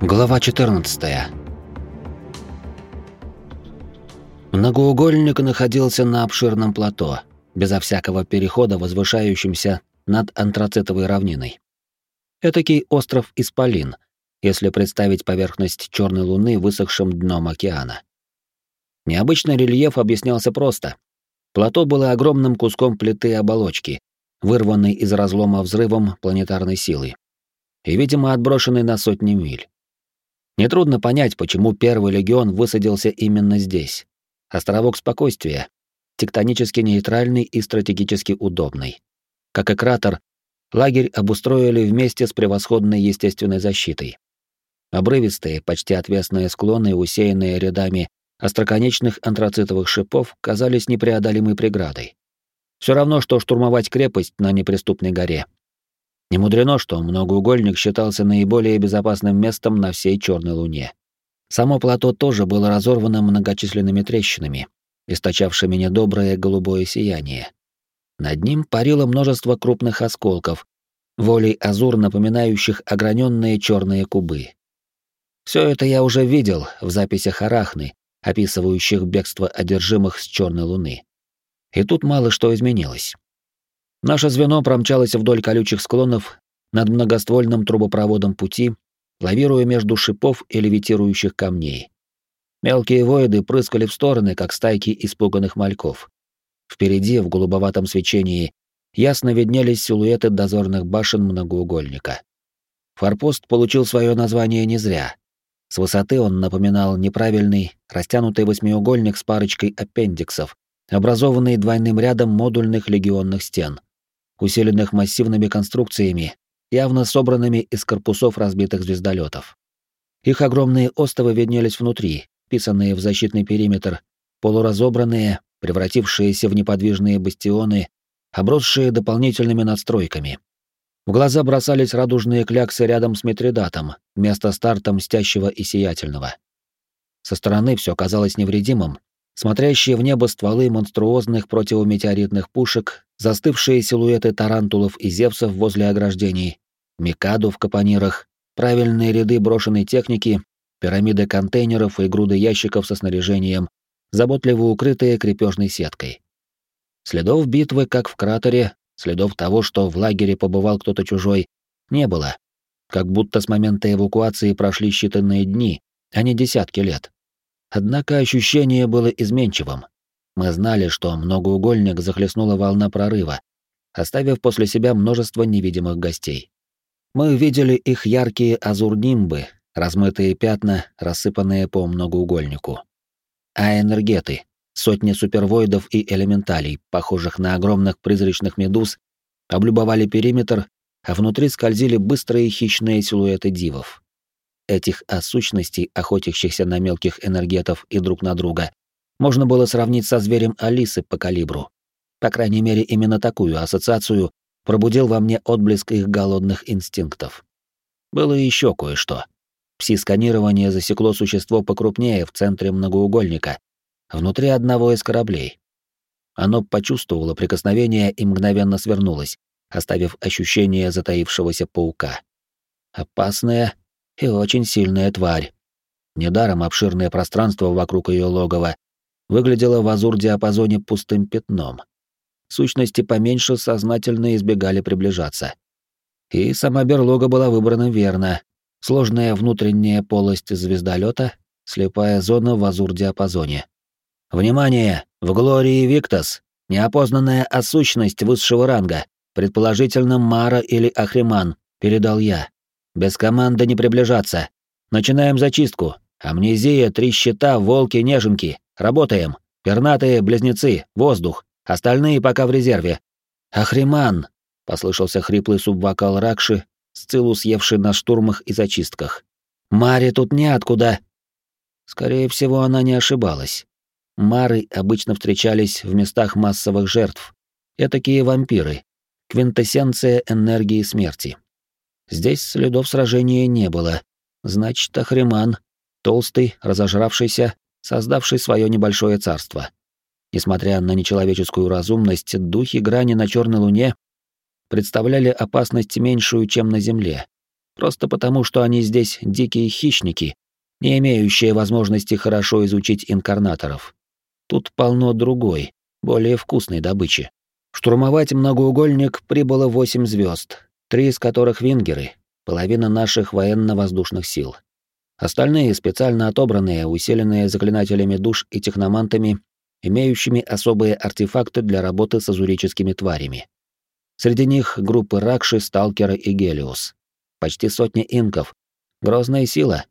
Глава 14. Многоугольник находился на обширном плато, безо всякого перехода возвышающимся над антрацитовой равниной. Этакий остров Исполин, если представить поверхность черной луны высохшим дном океана. Необычный рельеф объяснялся просто. Плато было огромным куском плиты оболочки, вырванной из разлома взрывом планетарной силы, и, видимо, отброшенной на сотни миль. Нетрудно понять, почему первый легион высадился именно здесь. Островок спокойствия, тектонически нейтральный и стратегически удобный. Как и кратер, лагерь обустроили вместе с превосходной естественной защитой. Обрывистые, почти отвесные склоны, усеянные рядами остроконечных антрацитовых шипов, казались непреодолимой преградой. Все равно, что штурмовать крепость на неприступной горе. Не мудрено, что многоугольник считался наиболее безопасным местом на всей Черной Луне. Само плато тоже было разорвано многочисленными трещинами, источавшими недоброе голубое сияние. Над ним парило множество крупных осколков, волей азур напоминающих ограненные черные кубы. Все это я уже видел в записях Арахны, описывающих бегство одержимых с Черной Луны. И тут мало что изменилось. Наше звено промчалось вдоль колючих склонов над многоствольным трубопроводом пути, лавируя между шипов и левитирующих камней. Мелкие воиды прыскали в стороны, как стайки испуганных мальков. Впереди, в голубоватом свечении, ясно виднелись силуэты дозорных башен многоугольника. Форпост получил свое название не зря. С высоты он напоминал неправильный, растянутый восьмиугольник с парочкой аппендиксов, образованный двойным рядом модульных легионных стен усиленных массивными конструкциями, явно собранными из корпусов разбитых звездолетов. Их огромные остовы виднелись внутри, писанные в защитный периметр, полуразобранные, превратившиеся в неподвижные бастионы, обросшие дополнительными надстройками. В глаза бросались радужные кляксы рядом с Митридатом, место старта мстящего и сиятельного. Со стороны все казалось невредимым, смотрящие в небо стволы монструозных противометеоритных пушек, застывшие силуэты тарантулов и зевсов возле ограждений, микаду в капонирах, правильные ряды брошенной техники, пирамиды контейнеров и груды ящиков со снаряжением, заботливо укрытые крепежной сеткой. Следов битвы, как в кратере, следов того, что в лагере побывал кто-то чужой, не было. Как будто с момента эвакуации прошли считанные дни, а не десятки лет. Однако ощущение было изменчивым. Мы знали, что многоугольник захлестнула волна прорыва, оставив после себя множество невидимых гостей. Мы видели их яркие азурнимбы, размытые пятна, рассыпанные по многоугольнику. А энергеты, сотни супервоидов и элементалей, похожих на огромных призрачных медуз, облюбовали периметр, а внутри скользили быстрые хищные силуэты дивов этих осущностей, охотящихся на мелких энергетов и друг на друга, можно было сравнить со зверем Алисы по калибру. По крайней мере, именно такую ассоциацию пробудил во мне отблеск их голодных инстинктов. Было еще кое-что. Пси-сканирование засекло существо покрупнее в центре многоугольника, внутри одного из кораблей. Оно почувствовало прикосновение и мгновенно свернулось, оставив ощущение затаившегося паука. Опасное и очень сильная тварь. Недаром обширное пространство вокруг ее логова выглядело в азур-диапазоне пустым пятном. Сущности поменьше сознательно избегали приближаться. И сама берлога была выбрана верно. Сложная внутренняя полость звездолета, слепая зона в азур-диапазоне. «Внимание! В Глории Виктас! Неопознанная осущность высшего ранга, предположительно Мара или Ахриман», — передал я. Без команды не приближаться. Начинаем зачистку. Амнезия, три щита, волки, неженки. Работаем. Пернатые, близнецы, воздух. Остальные пока в резерве. Ахриман! Послышался хриплый субвокал Ракши, сцилу съевший на штурмах и зачистках. Маре тут неоткуда. Скорее всего, она не ошибалась. Мары обычно встречались в местах массовых жертв. Этакие вампиры. Квинтэссенция энергии смерти. Здесь следов сражения не было. Значит, Ахриман, толстый, разожравшийся, создавший свое небольшое царство. Несмотря на нечеловеческую разумность, духи грани на Черной Луне представляли опасность меньшую, чем на Земле. просто потому, что они здесь дикие хищники, не имеющие возможности хорошо изучить инкарнаторов. Тут полно другой, более вкусной добычи. Штурмовать многоугольник прибыло восемь звезд, три из которых вингеры, половина наших военно-воздушных сил. Остальные специально отобранные, усиленные заклинателями душ и техномантами, имеющими особые артефакты для работы с азурическими тварями. Среди них группы Ракши, Сталкера и Гелиус. Почти сотни инков. Грозная сила.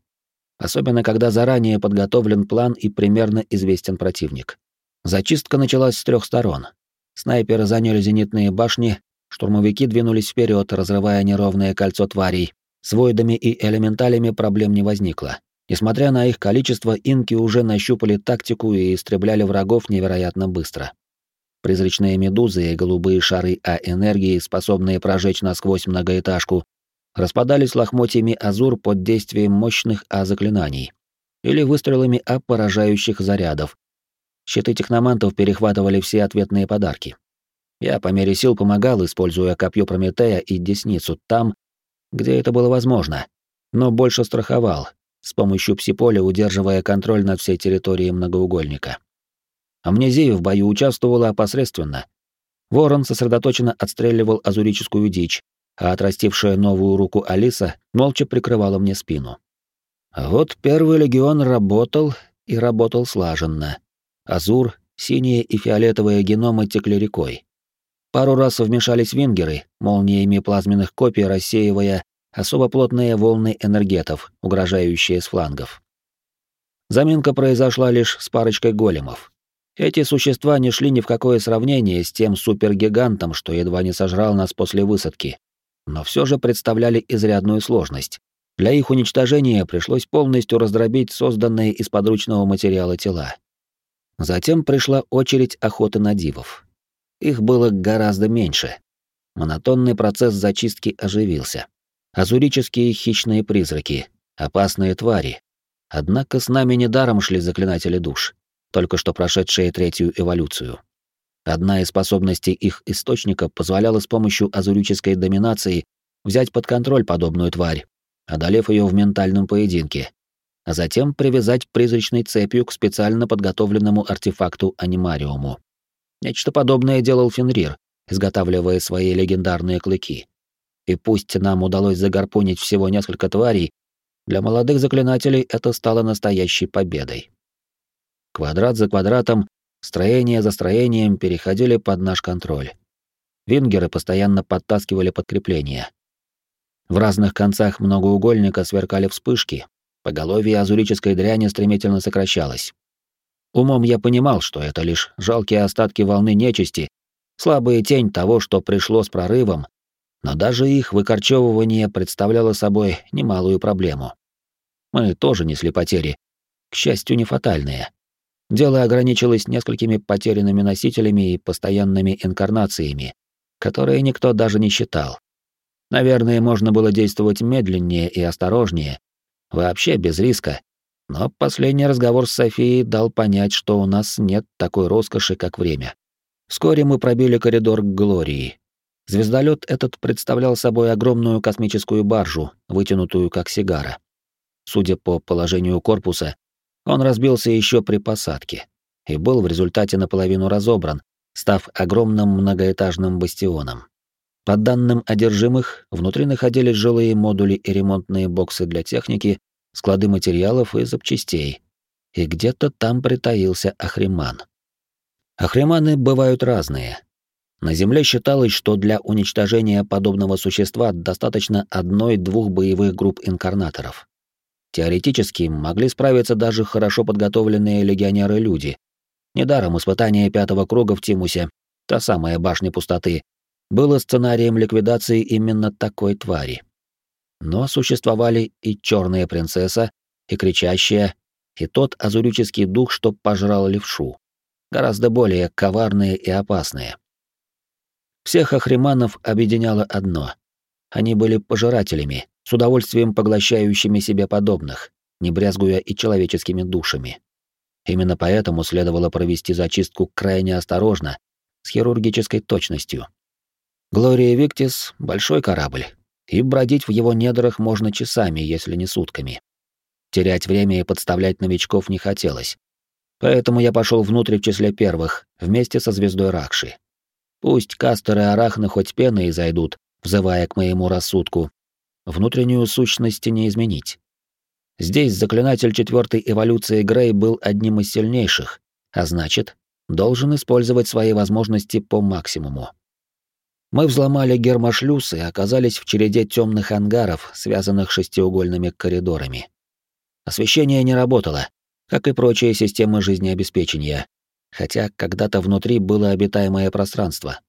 Особенно, когда заранее подготовлен план и примерно известен противник. Зачистка началась с трех сторон. Снайперы заняли зенитные башни, штурмовики двинулись вперед, разрывая неровное кольцо тварей. С войдами и элементалями проблем не возникло. Несмотря на их количество, инки уже нащупали тактику и истребляли врагов невероятно быстро. Призрачные медузы и голубые шары А-энергии, способные прожечь насквозь многоэтажку, распадались лохмотьями азур под действием мощных А-заклинаний или выстрелами А поражающих зарядов. Щиты техномантов перехватывали все ответные подарки. Я по мере сил помогал, используя копье Прометея и десницу там, где это было возможно, но больше страховал, с помощью псиполя удерживая контроль над всей территорией многоугольника. Амнезия в бою участвовала опосредственно. Ворон сосредоточенно отстреливал азурическую дичь, а отрастившая новую руку Алиса молча прикрывала мне спину. Вот первый легион работал и работал слаженно. Азур, синие и фиолетовые геномы текли рекой. Пару раз вмешались вингеры, молниями плазменных копий рассеивая особо плотные волны энергетов, угрожающие с флангов. Заминка произошла лишь с парочкой големов. Эти существа не шли ни в какое сравнение с тем супергигантом, что едва не сожрал нас после высадки, но все же представляли изрядную сложность. Для их уничтожения пришлось полностью раздробить созданные из подручного материала тела. Затем пришла очередь охоты на дивов. Их было гораздо меньше. Монотонный процесс зачистки оживился. Азурические хищные призраки, опасные твари. Однако с нами недаром шли заклинатели душ только что прошедшие третью эволюцию. Одна из способностей их источника позволяла с помощью азурической доминации взять под контроль подобную тварь, одолев ее в ментальном поединке, а затем привязать призрачной цепью к специально подготовленному артефакту анимариуму. Нечто подобное делал Фенрир, изготавливая свои легендарные клыки. И пусть нам удалось загорпунить всего несколько тварей, для молодых заклинателей это стало настоящей победой. Квадрат за квадратом, строение за строением переходили под наш контроль. Вингеры постоянно подтаскивали подкрепления. В разных концах многоугольника сверкали вспышки, поголовье азурической дряни стремительно сокращалось. Умом я понимал, что это лишь жалкие остатки волны нечисти, слабая тень того, что пришло с прорывом, но даже их выкорчевывание представляло собой немалую проблему. Мы тоже несли потери, к счастью, не фатальные. Дело ограничилось несколькими потерянными носителями и постоянными инкарнациями, которые никто даже не считал. Наверное, можно было действовать медленнее и осторожнее, вообще без риска. Но последний разговор с Софией дал понять, что у нас нет такой роскоши, как время. Вскоре мы пробили коридор к Глории. Звездолет этот представлял собой огромную космическую баржу, вытянутую как сигара. Судя по положению корпуса, он разбился еще при посадке и был в результате наполовину разобран, став огромным многоэтажным бастионом. По данным одержимых, внутри находились жилые модули и ремонтные боксы для техники, склады материалов и запчастей. И где-то там притаился Ахриман. Ахриманы бывают разные. На Земле считалось, что для уничтожения подобного существа достаточно одной-двух боевых групп инкарнаторов. Теоретически могли справиться даже хорошо подготовленные легионеры-люди. Недаром испытание пятого круга в Тимусе, та самая башня пустоты, было сценарием ликвидации именно такой твари. Но существовали и черная принцесса, и кричащая, и тот азурический дух, что пожрал левшу. Гораздо более коварные и опасные. Всех охриманов объединяло одно. Они были пожирателями, с удовольствием поглощающими себе подобных, не брезгуя и человеческими душами. Именно поэтому следовало провести зачистку крайне осторожно, с хирургической точностью. Глория Виктис — большой корабль. И бродить в его недрах можно часами, если не сутками. Терять время и подставлять новичков не хотелось. Поэтому я пошел внутрь в числе первых, вместе со звездой Ракши. Пусть кастеры Арахны хоть пеной зайдут, взывая к моему рассудку. Внутреннюю сущность не изменить. Здесь заклинатель четвертой эволюции Грей был одним из сильнейших, а значит, должен использовать свои возможности по максимуму. Мы взломали гермошлюз и оказались в череде темных ангаров, связанных шестиугольными коридорами. Освещение не работало, как и прочие системы жизнеобеспечения, хотя когда-то внутри было обитаемое пространство.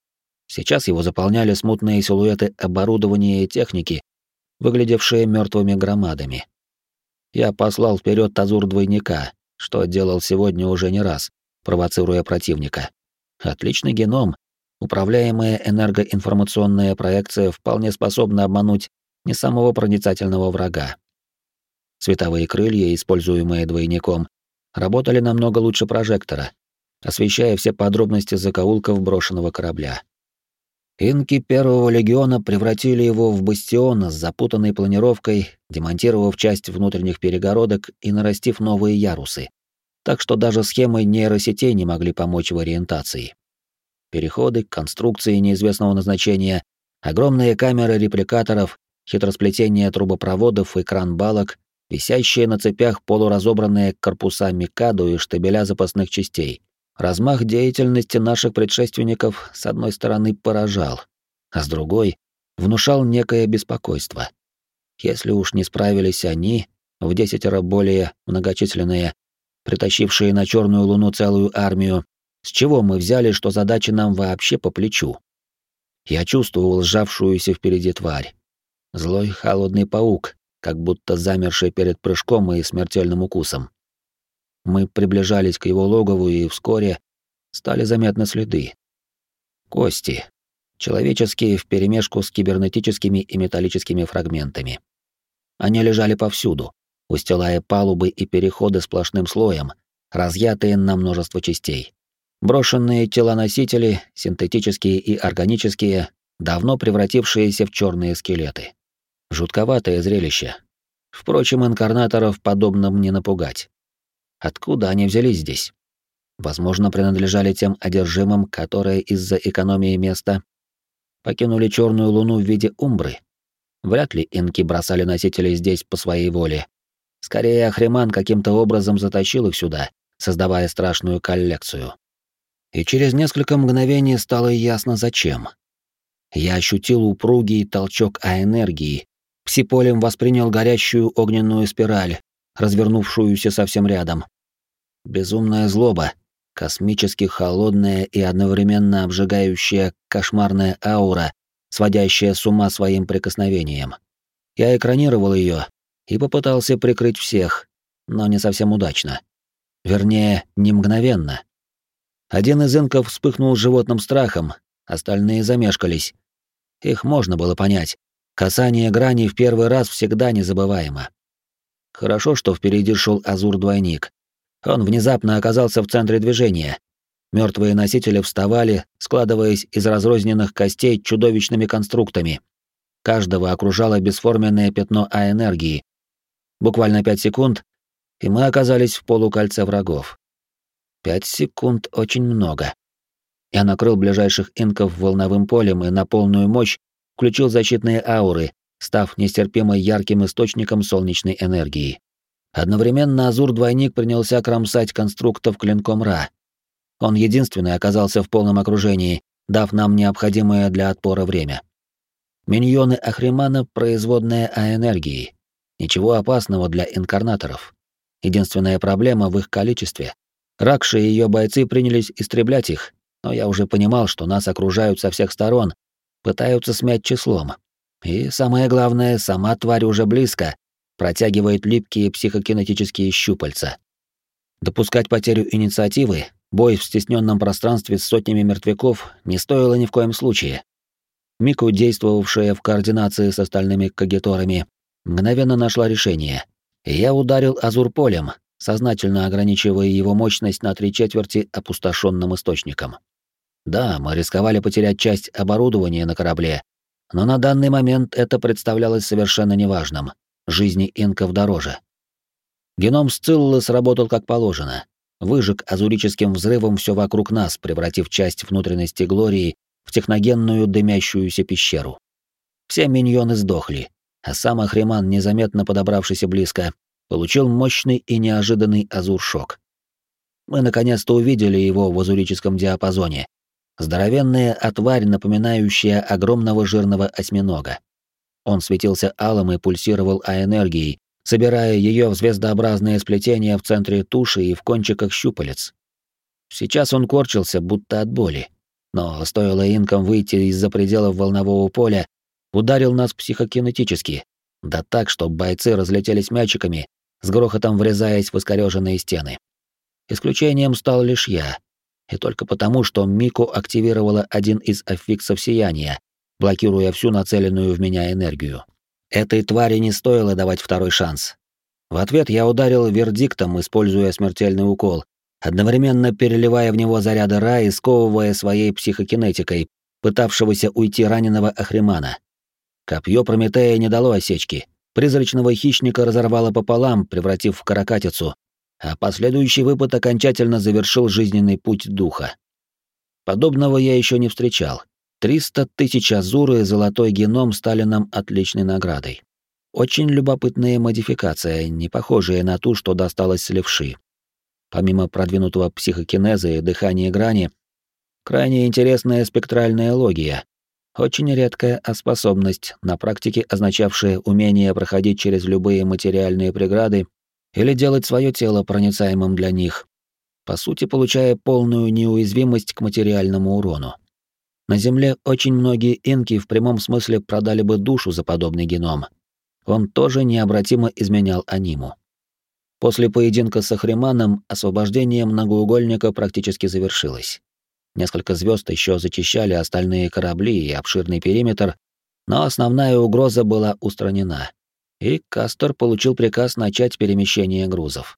Сейчас его заполняли смутные силуэты оборудования и техники, выглядевшие мертвыми громадами. Я послал вперед тазур двойника, что делал сегодня уже не раз, провоцируя противника. Отличный геном, управляемая энергоинформационная проекция вполне способна обмануть не самого проницательного врага. Световые крылья, используемые двойником, работали намного лучше прожектора, освещая все подробности закоулков брошенного корабля. Инки Первого Легиона превратили его в бастион с запутанной планировкой, демонтировав часть внутренних перегородок и нарастив новые ярусы. Так что даже схемы нейросетей не могли помочь в ориентации. Переходы, конструкции неизвестного назначения, огромные камеры репликаторов, хитросплетение трубопроводов и кран-балок, висящие на цепях полуразобранные корпуса Микаду и штабеля запасных частей — Размах деятельности наших предшественников с одной стороны поражал, а с другой внушал некое беспокойство. Если уж не справились они, в десятеро более многочисленные, притащившие на черную луну целую армию, с чего мы взяли, что задача нам вообще по плечу? Я чувствовал сжавшуюся впереди тварь. Злой холодный паук, как будто замерший перед прыжком и смертельным укусом. Мы приближались к его логову, и вскоре стали заметны следы. Кости. Человеческие вперемешку с кибернетическими и металлическими фрагментами. Они лежали повсюду, устилая палубы и переходы сплошным слоем, разъятые на множество частей. Брошенные тела-носители, синтетические и органические, давно превратившиеся в черные скелеты. Жутковатое зрелище. Впрочем, инкарнаторов подобным не напугать. Откуда они взялись здесь? Возможно, принадлежали тем одержимым, которые из-за экономии места покинули черную луну в виде умбры. Вряд ли инки бросали носителей здесь по своей воле. Скорее, Ахриман каким-то образом затащил их сюда, создавая страшную коллекцию. И через несколько мгновений стало ясно, зачем. Я ощутил упругий толчок А-энергии, псиполем воспринял горящую огненную спираль, развернувшуюся совсем рядом. Безумная злоба, космически холодная и одновременно обжигающая кошмарная аура, сводящая с ума своим прикосновением. Я экранировал ее и попытался прикрыть всех, но не совсем удачно. Вернее, не мгновенно. Один из инков вспыхнул животным страхом, остальные замешкались. Их можно было понять. Касание грани в первый раз всегда незабываемо. Хорошо, что впереди шел Азур-двойник. Он внезапно оказался в центре движения. Мертвые носители вставали, складываясь из разрозненных костей чудовищными конструктами. Каждого окружало бесформенное пятно А-энергии. Буквально пять секунд, и мы оказались в полукольце врагов. Пять секунд очень много. Я накрыл ближайших инков волновым полем и на полную мощь включил защитные ауры, став нестерпимо ярким источником солнечной энергии. Одновременно Азур-двойник принялся кромсать конструктов клинком Ра. Он единственный оказался в полном окружении, дав нам необходимое для отпора время. Миньоны Ахримана — производная А-энергии. Ничего опасного для инкарнаторов. Единственная проблема в их количестве. Ракши и ее бойцы принялись истреблять их, но я уже понимал, что нас окружают со всех сторон, пытаются смять числом, и самое главное, сама тварь уже близко, протягивает липкие психокинетические щупальца. Допускать потерю инициативы, бой в стесненном пространстве с сотнями мертвяков не стоило ни в коем случае. Мику, действовавшая в координации с остальными кагиторами, мгновенно нашла решение. Я ударил Азур полем, сознательно ограничивая его мощность на три четверти опустошенным источником. Да, мы рисковали потерять часть оборудования на корабле, но на данный момент это представлялось совершенно неважным. Жизни инков дороже. Геном Сциллы сработал как положено. Выжег азурическим взрывом все вокруг нас, превратив часть внутренности Глории в техногенную дымящуюся пещеру. Все миньоны сдохли, а сам Ахриман, незаметно подобравшийся близко, получил мощный и неожиданный азур-шок. Мы наконец-то увидели его в азурическом диапазоне. Здоровенная отварь, напоминающая огромного жирного осьминога. Он светился алым и пульсировал А-энергией, собирая ее в звездообразное сплетение в центре туши и в кончиках щупалец. Сейчас он корчился, будто от боли. Но стоило инкам выйти из-за пределов волнового поля, ударил нас психокинетически, да так, что бойцы разлетелись мячиками, с грохотом врезаясь в искорёженные стены. Исключением стал лишь я, и только потому, что Мику активировала один из аффиксов сияния, блокируя всю нацеленную в меня энергию. Этой твари не стоило давать второй шанс. В ответ я ударил вердиктом, используя смертельный укол, одновременно переливая в него заряды Ра и сковывая своей психокинетикой, пытавшегося уйти раненого Ахримана. Копье Прометея не дало осечки. Призрачного хищника разорвало пополам, превратив в каракатицу, а последующий выпад окончательно завершил жизненный путь духа. Подобного я еще не встречал. Триста тысяч азуры и золотой геном стали нам отличной наградой. Очень любопытная модификация, не похожая на ту, что досталась с левши. Помимо продвинутого психокинеза и дыхания грани, крайне интересная спектральная логия, очень редкая способность, на практике означавшая умение проходить через любые материальные преграды или делать свое тело проницаемым для них, по сути получая полную неуязвимость к материальному урону. На Земле очень многие инки в прямом смысле продали бы душу за подобный геном. Он тоже необратимо изменял аниму. После поединка с Ахриманом освобождение многоугольника практически завершилось. Несколько звезд еще зачищали остальные корабли и обширный периметр, но основная угроза была устранена. И Кастер получил приказ начать перемещение грузов.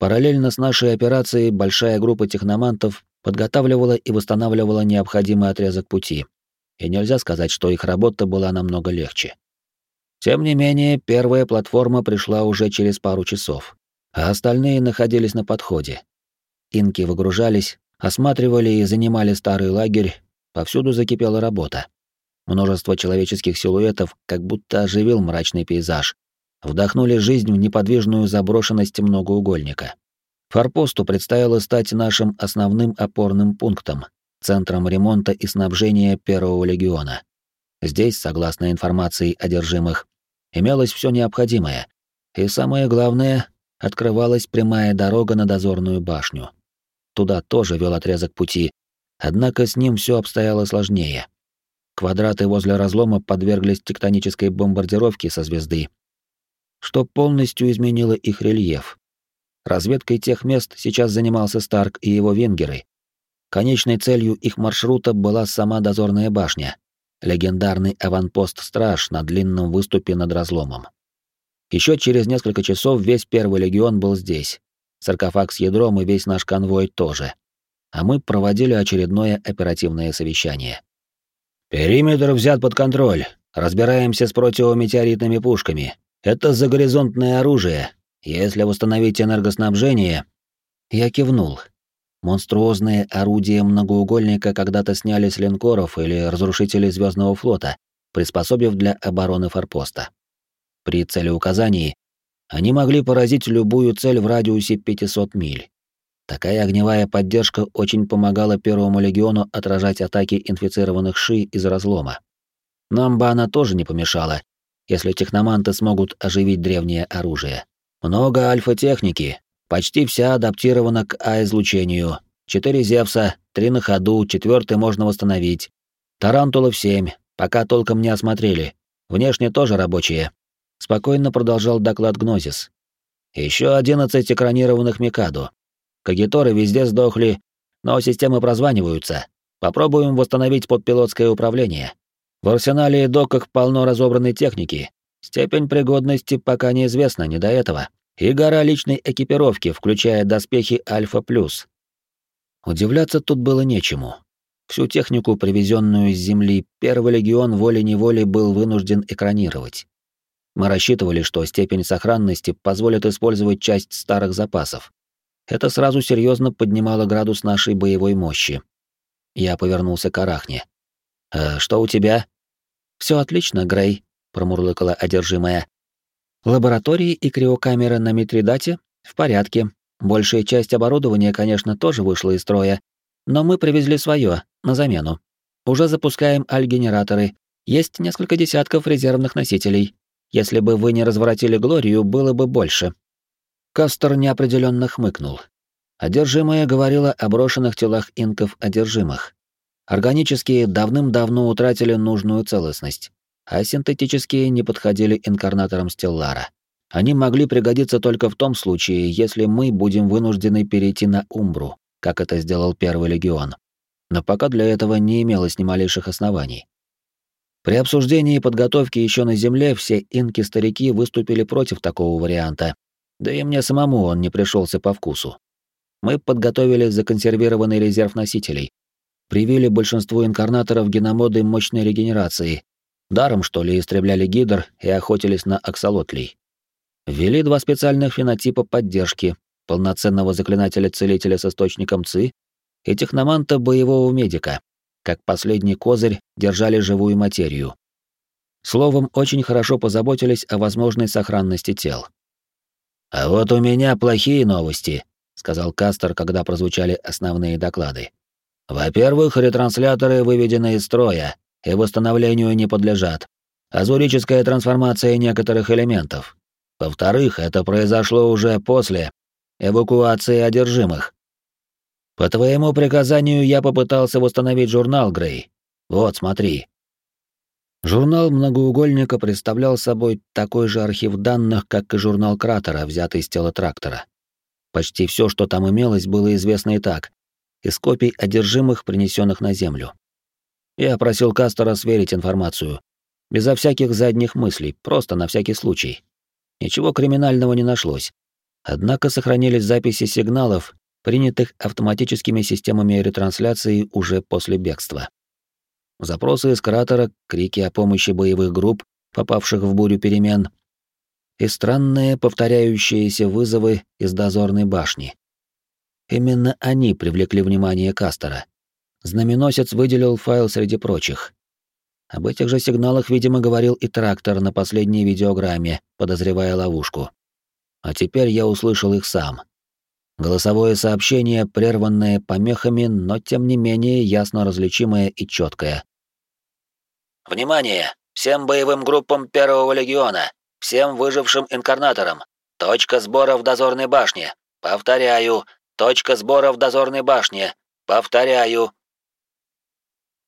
Параллельно с нашей операцией большая группа техномантов подготавливала и восстанавливала необходимый отрезок пути. И нельзя сказать, что их работа была намного легче. Тем не менее, первая платформа пришла уже через пару часов, а остальные находились на подходе. Инки выгружались, осматривали и занимали старый лагерь, повсюду закипела работа. Множество человеческих силуэтов как будто оживил мрачный пейзаж, вдохнули жизнь в неподвижную заброшенность многоугольника. Форпосту предстояло стать нашим основным опорным пунктом, центром ремонта и снабжения Первого легиона. Здесь, согласно информации одержимых, имелось все необходимое, и самое главное, открывалась прямая дорога на дозорную башню. Туда тоже вел отрезок пути, однако с ним все обстояло сложнее. Квадраты возле разлома подверглись тектонической бомбардировке со звезды, что полностью изменило их рельеф. Разведкой тех мест сейчас занимался Старк и его венгеры. Конечной целью их маршрута была сама дозорная башня, легендарный аванпост-страж на длинном выступе над разломом. Еще через несколько часов весь первый легион был здесь, саркофаг с ядром и весь наш конвой тоже. А мы проводили очередное оперативное совещание. «Периметр взят под контроль. Разбираемся с противометеоритными пушками. Это загоризонтное оружие. Если восстановить энергоснабжение...» Я кивнул. Монструозные орудия многоугольника когда-то сняли с линкоров или разрушителей Звездного флота, приспособив для обороны форпоста. При целеуказании они могли поразить любую цель в радиусе 500 миль. Такая огневая поддержка очень помогала Первому легиону отражать атаки инфицированных ши из разлома. Нам бы она тоже не помешала, если техноманты смогут оживить древнее оружие. Много альфа-техники, почти вся адаптирована к А-излучению. Четыре Зевса, три на ходу, четвертый можно восстановить. Тарантулов семь, пока толком не осмотрели. Внешне тоже рабочие, спокойно продолжал доклад Гнозис. Еще одиннадцать экранированных Микадо. Кагиторы везде сдохли, но системы прозваниваются. Попробуем восстановить подпилотское управление. В арсенале и доках полно разобранной техники. Степень пригодности пока неизвестна, не до этого. И гора личной экипировки, включая доспехи Альфа+. Удивляться тут было нечему. Всю технику, привезенную с Земли, Первый легион волей-неволей был вынужден экранировать. Мы рассчитывали, что степень сохранности позволит использовать часть старых запасов. Это сразу серьезно поднимало градус нашей боевой мощи. Я повернулся к Арахне. «Э, «Что у тебя?» Все отлично, Грей», — промурлыкала одержимая. «Лаборатории и криокамеры на Митридате в порядке. Большая часть оборудования, конечно, тоже вышла из строя, но мы привезли свое на замену. Уже запускаем аль-генераторы. Есть несколько десятков резервных носителей. Если бы вы не разворотили Глорию, было бы больше. Кастер неопределенно хмыкнул. Одержимая говорила о брошенных телах инков одержимых. Органические давным-давно утратили нужную целостность, а синтетические не подходили инкарнаторам Стеллара. Они могли пригодиться только в том случае, если мы будем вынуждены перейти на Умбру, как это сделал Первый легион. Но пока для этого не имелось ни малейших оснований. При обсуждении подготовки еще на Земле все инки-старики выступили против такого варианта, да и мне самому он не пришелся по вкусу. Мы подготовили законсервированный резерв носителей, привили большинству инкарнаторов геномоды мощной регенерации, даром что ли истребляли гидр и охотились на аксолотлей. Ввели два специальных фенотипа поддержки, полноценного заклинателя-целителя с источником ЦИ и техноманта боевого медика, как последний козырь держали живую материю. Словом, очень хорошо позаботились о возможной сохранности тел. «А вот у меня плохие новости», — сказал Кастер, когда прозвучали основные доклады. «Во-первых, ретрансляторы выведены из строя и восстановлению не подлежат. Азурическая трансформация некоторых элементов. Во-вторых, это произошло уже после эвакуации одержимых. По твоему приказанию я попытался восстановить журнал, Грей. Вот, смотри. Журнал многоугольника представлял собой такой же архив данных, как и журнал кратера, взятый с тела трактора. Почти все, что там имелось, было известно и так, из копий одержимых, принесенных на Землю. Я просил Кастера сверить информацию, безо всяких задних мыслей, просто на всякий случай. Ничего криминального не нашлось. Однако сохранились записи сигналов, принятых автоматическими системами ретрансляции уже после бегства. Запросы из кратера, крики о помощи боевых групп, попавших в бурю перемен, и странные повторяющиеся вызовы из дозорной башни. Именно они привлекли внимание Кастера. Знаменосец выделил файл среди прочих. Об этих же сигналах, видимо, говорил и трактор на последней видеограмме, подозревая ловушку. А теперь я услышал их сам. Голосовое сообщение, прерванное помехами, но тем не менее ясно различимое и четкое. «Внимание! Всем боевым группам Первого легиона! Всем выжившим инкарнаторам! Точка сбора в дозорной башне! Повторяю! Точка сбора в дозорной башне! Повторяю!»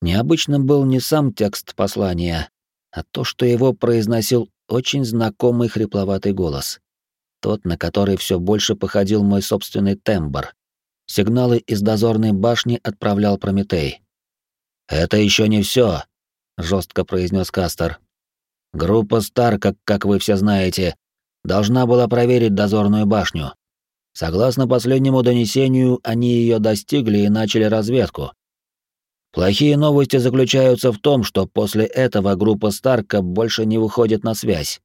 Необычным был не сам текст послания, а то, что его произносил очень знакомый хрипловатый голос тот, на который все больше походил мой собственный тембр. Сигналы из дозорной башни отправлял Прометей. «Это еще не все, жестко произнес Кастер. «Группа Стар, как, как вы все знаете, должна была проверить дозорную башню. Согласно последнему донесению, они ее достигли и начали разведку. Плохие новости заключаются в том, что после этого группа Старка больше не выходит на связь.